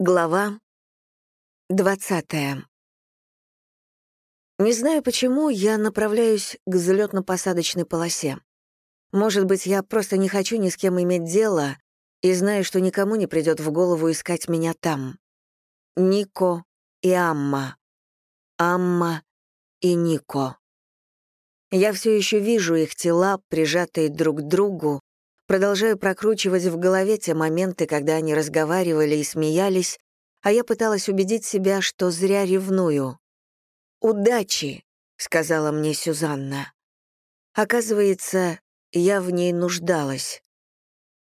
Глава 20. Не знаю почему, я направляюсь к взлетно-посадочной полосе. Может быть, я просто не хочу ни с кем иметь дело и знаю, что никому не придет в голову искать меня там. Нико и Амма. Амма и Нико. Я все еще вижу их тела, прижатые друг к другу, Продолжаю прокручивать в голове те моменты, когда они разговаривали и смеялись, а я пыталась убедить себя, что зря ревную. «Удачи», — сказала мне Сюзанна. Оказывается, я в ней нуждалась.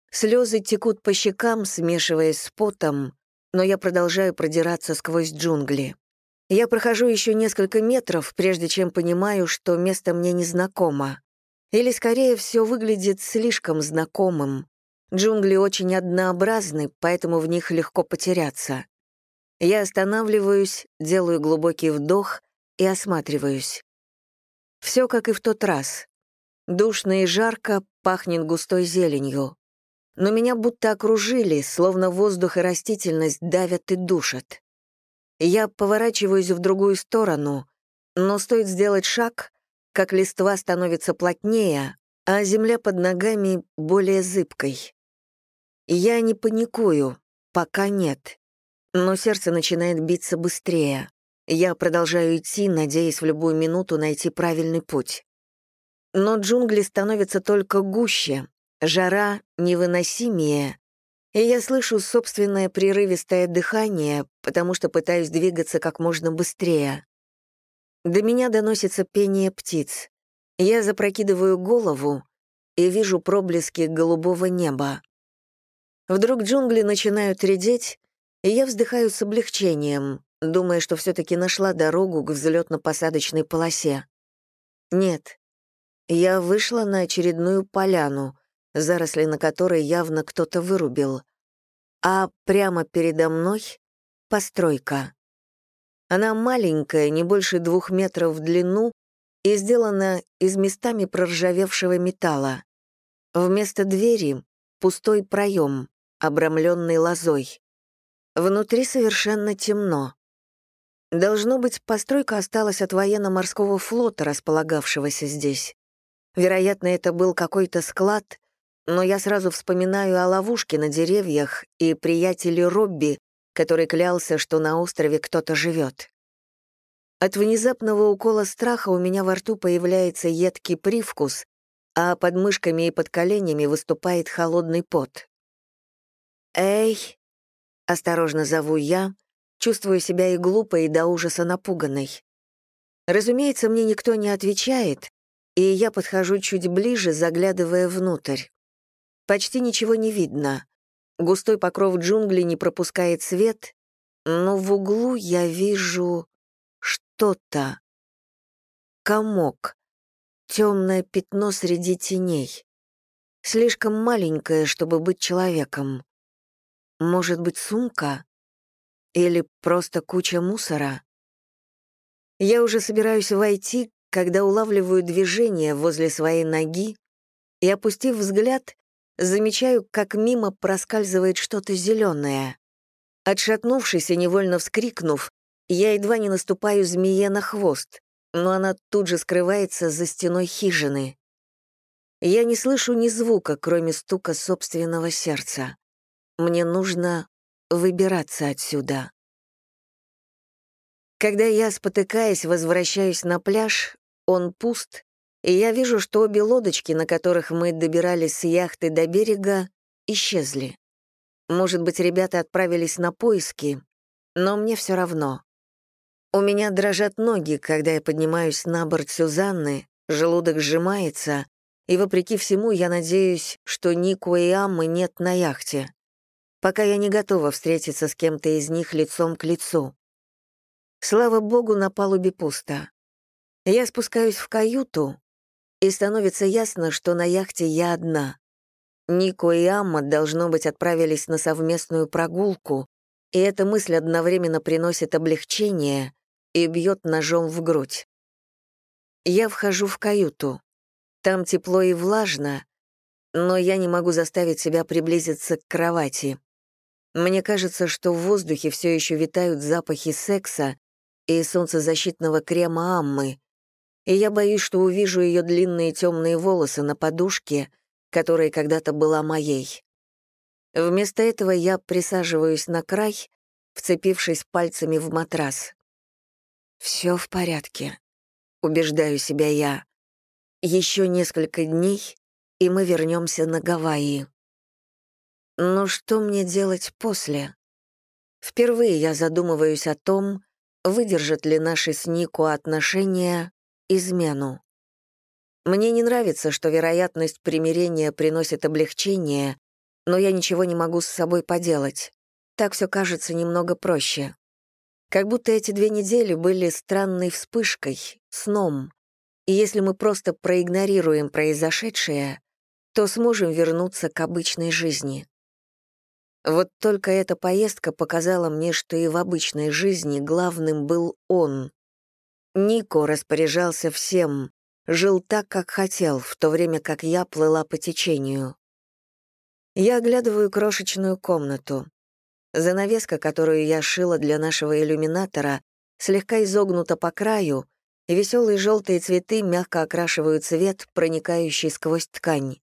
Слезы текут по щекам, смешиваясь с потом, но я продолжаю продираться сквозь джунгли. Я прохожу еще несколько метров, прежде чем понимаю, что место мне незнакомо. Или, скорее, все выглядит слишком знакомым. Джунгли очень однообразны, поэтому в них легко потеряться. Я останавливаюсь, делаю глубокий вдох и осматриваюсь. Все как и в тот раз. Душно и жарко, пахнет густой зеленью. Но меня будто окружили, словно воздух и растительность давят и душат. Я поворачиваюсь в другую сторону, но стоит сделать шаг, как листва становится плотнее, а земля под ногами более зыбкой. Я не паникую, пока нет. Но сердце начинает биться быстрее. Я продолжаю идти, надеясь в любую минуту найти правильный путь. Но джунгли становятся только гуще, жара невыносимее, и я слышу собственное прерывистое дыхание, потому что пытаюсь двигаться как можно быстрее. До меня доносится пение птиц. Я запрокидываю голову и вижу проблески голубого неба. Вдруг джунгли начинают редеть, и я вздыхаю с облегчением, думая, что все-таки нашла дорогу к взлетно-посадочной полосе. Нет, я вышла на очередную поляну, заросли на которой явно кто-то вырубил. А прямо передо мной — постройка. Она маленькая, не больше двух метров в длину, и сделана из местами проржавевшего металла. Вместо двери — пустой проем, обрамленный лозой. Внутри совершенно темно. Должно быть, постройка осталась от военно-морского флота, располагавшегося здесь. Вероятно, это был какой-то склад, но я сразу вспоминаю о ловушке на деревьях и приятеле Робби, который клялся, что на острове кто-то живет. От внезапного укола страха у меня во рту появляется едкий привкус, а под мышками и под коленями выступает холодный пот. «Эй!» — осторожно зову я, чувствую себя и глупо, и до ужаса напуганной. Разумеется, мне никто не отвечает, и я подхожу чуть ближе, заглядывая внутрь. Почти ничего не видно. Густой покров джунглей не пропускает свет, но в углу я вижу что-то. Комок. Темное пятно среди теней. Слишком маленькое, чтобы быть человеком. Может быть, сумка? Или просто куча мусора? Я уже собираюсь войти, когда улавливаю движение возле своей ноги и, опустив взгляд, замечаю, как мимо проскальзывает что-то зеленое. Отшатнувшись и невольно вскрикнув, я едва не наступаю змее на хвост, но она тут же скрывается за стеной хижины. Я не слышу ни звука, кроме стука собственного сердца. Мне нужно выбираться отсюда. Когда я, спотыкаясь, возвращаюсь на пляж, он пуст, и я вижу, что обе лодочки, на которых мы добирались с яхты до берега, исчезли. Может быть, ребята отправились на поиски, но мне все равно. У меня дрожат ноги, когда я поднимаюсь на борт Сюзанны, желудок сжимается, и, вопреки всему, я надеюсь, что Нику и Аммы нет на яхте. Пока я не готова встретиться с кем-то из них лицом к лицу. Слава богу, на палубе пусто. Я спускаюсь в каюту, и становится ясно, что на яхте я одна. Нико и Амма, должно быть, отправились на совместную прогулку, и эта мысль одновременно приносит облегчение и бьет ножом в грудь. Я вхожу в каюту. Там тепло и влажно, но я не могу заставить себя приблизиться к кровати. Мне кажется, что в воздухе все еще витают запахи секса и солнцезащитного крема Аммы, и я боюсь, что увижу ее длинные темные волосы на подушке, которая когда-то была моей. Вместо этого я присаживаюсь на край, вцепившись пальцами в матрас. Все в порядке», — убеждаю себя я. Еще несколько дней, и мы вернемся на Гавайи. Но что мне делать после? Впервые я задумываюсь о том, выдержат ли наши с Нико отношения измену. Мне не нравится, что вероятность примирения приносит облегчение, но я ничего не могу с собой поделать. Так все кажется немного проще. Как будто эти две недели были странной вспышкой, сном. И если мы просто проигнорируем произошедшее, то сможем вернуться к обычной жизни. Вот только эта поездка показала мне, что и в обычной жизни главным был он. Нико распоряжался всем, жил так, как хотел, в то время как я плыла по течению. Я оглядываю крошечную комнату. Занавеска, которую я шила для нашего иллюминатора, слегка изогнута по краю, и веселые желтые цветы мягко окрашивают цвет, проникающий сквозь ткань.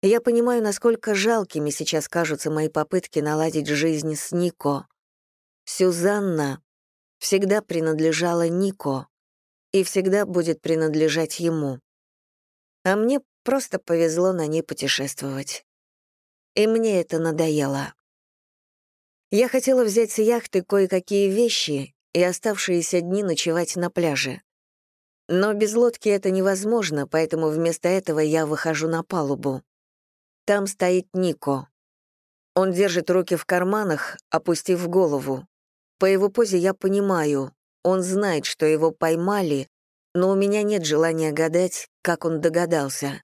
Я понимаю, насколько жалкими сейчас кажутся мои попытки наладить жизнь с Нико. Сюзанна всегда принадлежала Нико и всегда будет принадлежать ему. А мне просто повезло на ней путешествовать. И мне это надоело. Я хотела взять с яхты кое-какие вещи и оставшиеся дни ночевать на пляже. Но без лодки это невозможно, поэтому вместо этого я выхожу на палубу. Там стоит Нико. Он держит руки в карманах, опустив голову. По его позе я понимаю, он знает, что его поймали, но у меня нет желания гадать, как он догадался.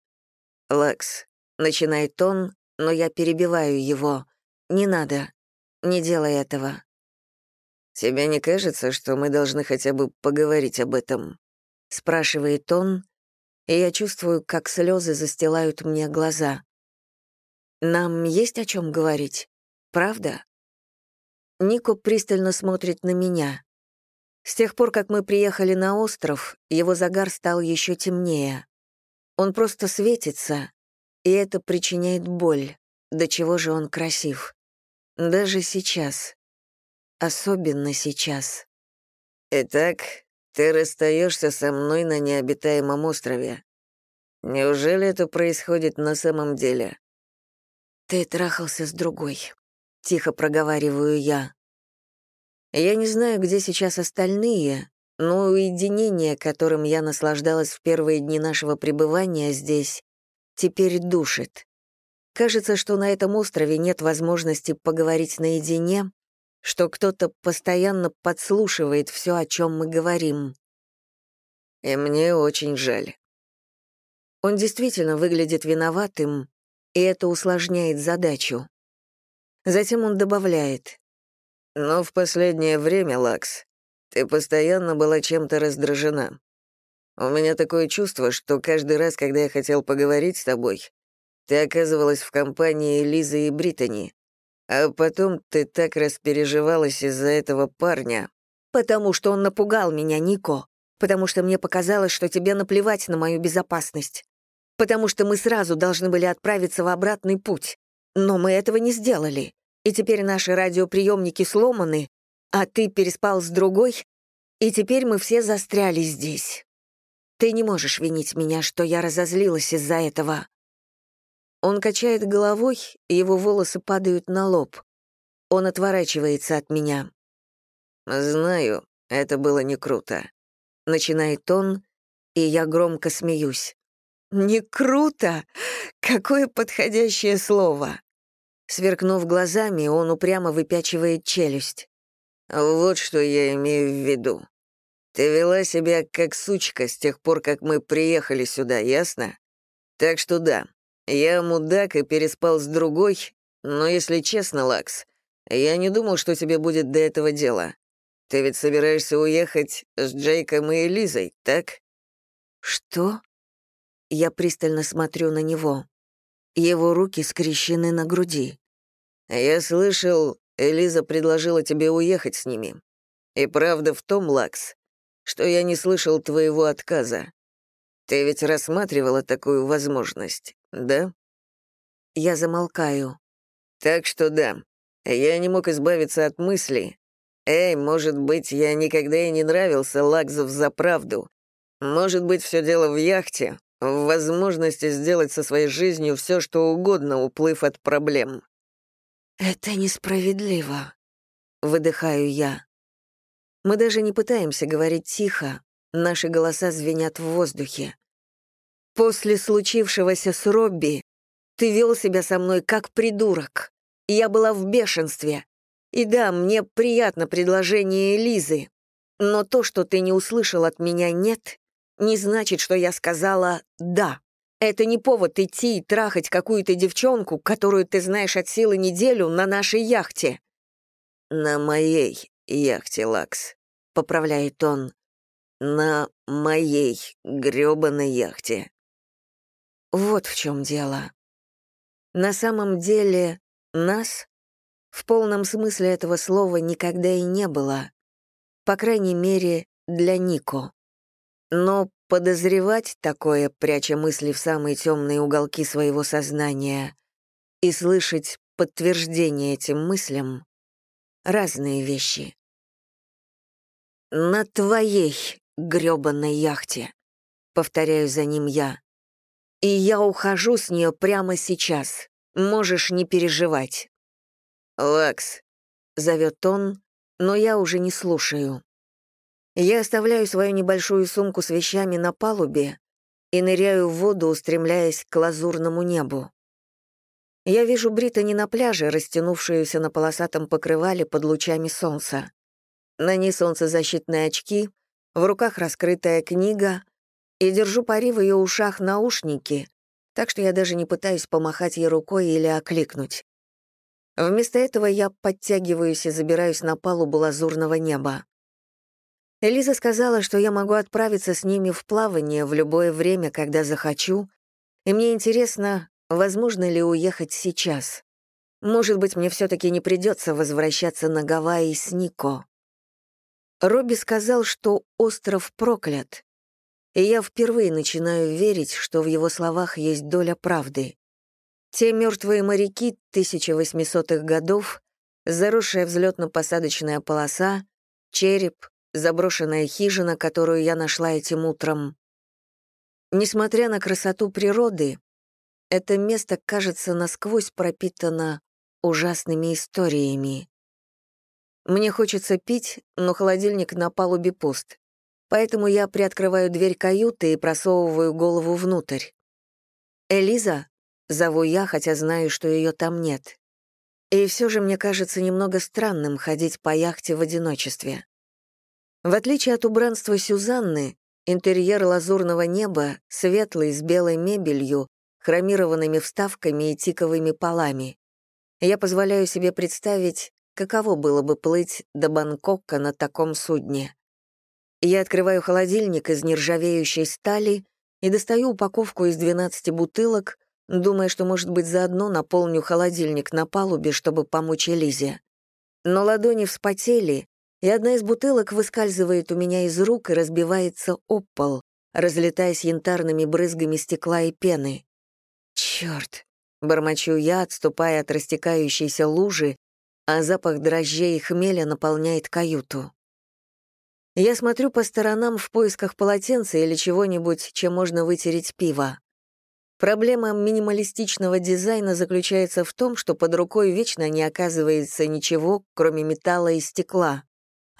«Лекс», — начинает он, но я перебиваю его. «Не надо. Не делай этого. «Тебе не кажется, что мы должны хотя бы поговорить об этом?» — спрашивает он, и я чувствую, как слезы застилают мне глаза. «Нам есть о чем говорить, правда?» Нико пристально смотрит на меня. С тех пор, как мы приехали на остров, его загар стал еще темнее. Он просто светится, и это причиняет боль. До чего же он красив. Даже сейчас. Особенно сейчас. Итак, ты расстаешься со мной на необитаемом острове. Неужели это происходит на самом деле? Ты трахался с другой. Тихо проговариваю я. Я не знаю, где сейчас остальные, но уединение, которым я наслаждалась в первые дни нашего пребывания здесь, теперь душит. Кажется, что на этом острове нет возможности поговорить наедине, что кто-то постоянно подслушивает все, о чем мы говорим. И мне очень жаль. Он действительно выглядит виноватым, и это усложняет задачу. Затем он добавляет. «Но в последнее время, Лакс, ты постоянно была чем-то раздражена. У меня такое чувство, что каждый раз, когда я хотел поговорить с тобой, ты оказывалась в компании Лизы и Британи. А потом ты так распереживалась из-за этого парня. Потому что он напугал меня, Нико. Потому что мне показалось, что тебе наплевать на мою безопасность. Потому что мы сразу должны были отправиться в обратный путь. Но мы этого не сделали. И теперь наши радиоприемники сломаны, а ты переспал с другой, и теперь мы все застряли здесь. Ты не можешь винить меня, что я разозлилась из-за этого. Он качает головой, его волосы падают на лоб. Он отворачивается от меня. «Знаю, это было не круто», — начинает он, и я громко смеюсь. «Не круто? Какое подходящее слово!» Сверкнув глазами, он упрямо выпячивает челюсть. «Вот что я имею в виду. Ты вела себя как сучка с тех пор, как мы приехали сюда, ясно? Так что да, я мудак и переспал с другой, но, если честно, Лакс, я не думал, что тебе будет до этого дела. Ты ведь собираешься уехать с Джейком и Элизой, так?» «Что?» Я пристально смотрю на него. Его руки скрещены на груди. «Я слышал, Элиза предложила тебе уехать с ними. И правда в том, Лакс, что я не слышал твоего отказа. Ты ведь рассматривала такую возможность, да?» Я замолкаю. «Так что да, я не мог избавиться от мысли. Эй, может быть, я никогда и не нравился Лаксов за правду. Может быть, все дело в яхте, в возможности сделать со своей жизнью все, что угодно, уплыв от проблем. «Это несправедливо», — выдыхаю я. Мы даже не пытаемся говорить тихо, наши голоса звенят в воздухе. После случившегося с Робби ты вел себя со мной как придурок. Я была в бешенстве. И да, мне приятно предложение Элизы, но то, что ты не услышал от меня «нет», не значит, что я сказала «да». Это не повод идти и трахать какую-то девчонку, которую ты знаешь от силы неделю на нашей яхте». «На моей яхте, Лакс», — поправляет он. «На моей грёбаной яхте». Вот в чем дело. На самом деле, нас в полном смысле этого слова никогда и не было. По крайней мере, для Нико. Но подозревать такое, пряча мысли в самые темные уголки своего сознания, и слышать подтверждение этим мыслям — разные вещи. «На твоей грёбаной яхте», — повторяю за ним я. «И я ухожу с нее прямо сейчас. Можешь не переживать». «Лакс», — зовет он, но я уже не слушаю. Я оставляю свою небольшую сумку с вещами на палубе и ныряю в воду, устремляясь к лазурному небу. Я вижу Британи на пляже, растянувшуюся на полосатом покрывале под лучами солнца. На ней солнцезащитные очки, в руках раскрытая книга, и держу пари в ее ушах наушники, так что я даже не пытаюсь помахать ей рукой или окликнуть. Вместо этого я подтягиваюсь и забираюсь на палубу лазурного неба. Элиза сказала, что я могу отправиться с ними в плавание в любое время, когда захочу, и мне интересно, возможно ли уехать сейчас. Может быть, мне все-таки не придется возвращаться на Гавайи с Нико. Робби сказал, что остров проклят, и я впервые начинаю верить, что в его словах есть доля правды. Те мертвые моряки 1800-х годов, заросшая взлетно-посадочная полоса, череп, заброшенная хижина, которую я нашла этим утром. Несмотря на красоту природы, это место кажется насквозь пропитано ужасными историями. Мне хочется пить, но холодильник на палубе пуст, поэтому я приоткрываю дверь каюты и просовываю голову внутрь. «Элиза?» — зову я, хотя знаю, что ее там нет. И все же мне кажется немного странным ходить по яхте в одиночестве. В отличие от убранства Сюзанны, интерьер лазурного неба светлый, с белой мебелью, хромированными вставками и тиковыми полами. Я позволяю себе представить, каково было бы плыть до Бангкока на таком судне. Я открываю холодильник из нержавеющей стали и достаю упаковку из 12 бутылок, думая, что, может быть, заодно наполню холодильник на палубе, чтобы помочь Элизе. Но ладони вспотели, и одна из бутылок выскальзывает у меня из рук и разбивается об пол, разлетаясь янтарными брызгами стекла и пены. «Чёрт!» — бормочу я, отступая от растекающейся лужи, а запах дрожжей и хмеля наполняет каюту. Я смотрю по сторонам в поисках полотенца или чего-нибудь, чем можно вытереть пиво. Проблема минималистичного дизайна заключается в том, что под рукой вечно не оказывается ничего, кроме металла и стекла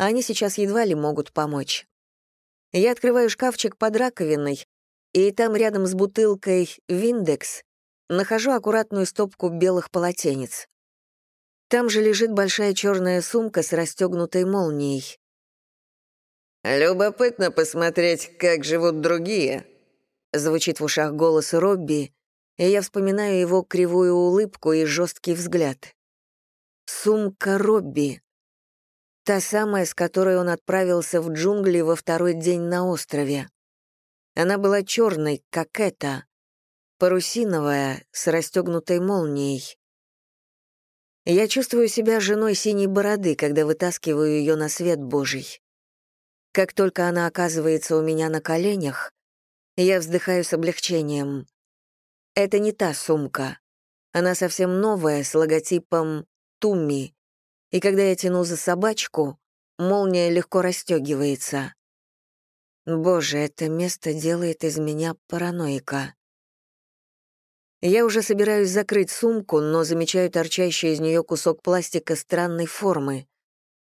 они сейчас едва ли могут помочь. Я открываю шкафчик под раковиной, и там рядом с бутылкой «Виндекс» нахожу аккуратную стопку белых полотенец. Там же лежит большая черная сумка с расстегнутой молнией. «Любопытно посмотреть, как живут другие», — звучит в ушах голос Робби, и я вспоминаю его кривую улыбку и жесткий взгляд. Сумка Робби. Та самая, с которой он отправился в джунгли во второй день на острове. Она была черной, как эта, парусиновая, с расстегнутой молнией. Я чувствую себя женой синей бороды, когда вытаскиваю ее на свет Божий. Как только она оказывается у меня на коленях, я вздыхаю с облегчением. Это не та сумка. Она совсем новая, с логотипом «Тумми». И когда я тяну за собачку, молния легко расстегивается. Боже, это место делает из меня параноика. Я уже собираюсь закрыть сумку, но замечаю торчащий из нее кусок пластика странной формы.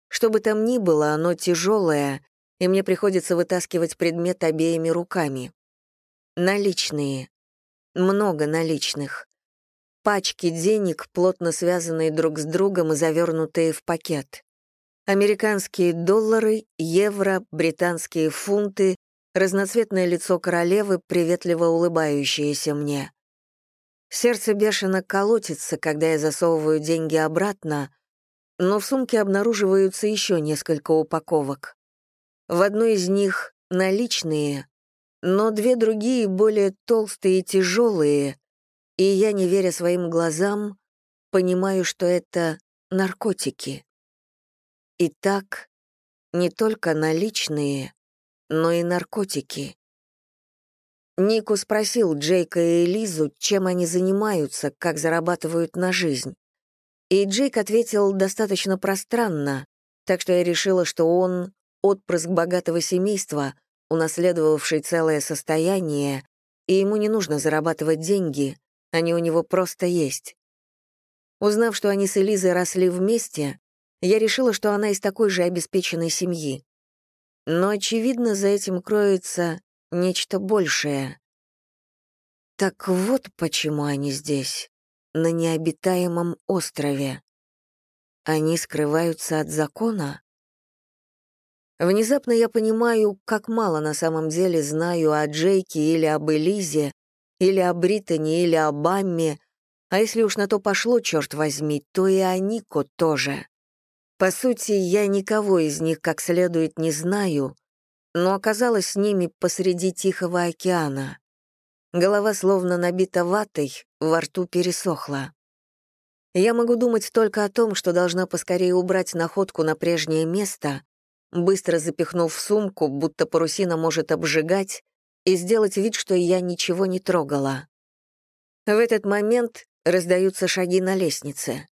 Что бы там ни было, оно тяжелое, и мне приходится вытаскивать предмет обеими руками. Наличные. Много наличных. Пачки денег, плотно связанные друг с другом и завернутые в пакет. Американские доллары, евро, британские фунты, разноцветное лицо королевы, приветливо улыбающееся мне. Сердце бешено колотится, когда я засовываю деньги обратно, но в сумке обнаруживаются еще несколько упаковок. В одной из них наличные, но две другие более толстые и тяжелые, и я, не веря своим глазам, понимаю, что это наркотики. Итак, не только наличные, но и наркотики. Нику спросил Джейка и Элизу, чем они занимаются, как зарабатывают на жизнь. И Джейк ответил достаточно пространно, так что я решила, что он — отпрыск богатого семейства, унаследовавший целое состояние, и ему не нужно зарабатывать деньги, они у него просто есть. Узнав, что они с Элизой росли вместе, я решила, что она из такой же обеспеченной семьи. Но, очевидно, за этим кроется нечто большее. Так вот почему они здесь, на необитаемом острове. Они скрываются от закона? Внезапно я понимаю, как мало на самом деле знаю о Джейке или об Элизе, или о Британи, или об Амме, а если уж на то пошло, черт возьми, то и о Нико тоже. По сути, я никого из них как следует не знаю, но оказалась с ними посреди Тихого океана. Голова словно набита ватой, во рту пересохла. Я могу думать только о том, что должна поскорее убрать находку на прежнее место, быстро запихнув в сумку, будто парусина может обжигать, и сделать вид, что я ничего не трогала. В этот момент раздаются шаги на лестнице.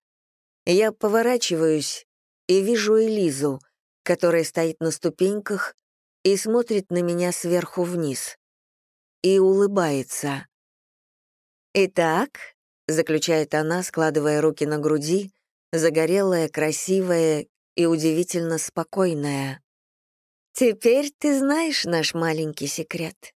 Я поворачиваюсь и вижу Элизу, которая стоит на ступеньках и смотрит на меня сверху вниз. И улыбается. «Итак», — заключает она, складывая руки на груди, загорелая, красивая и удивительно спокойная. «Теперь ты знаешь наш маленький секрет».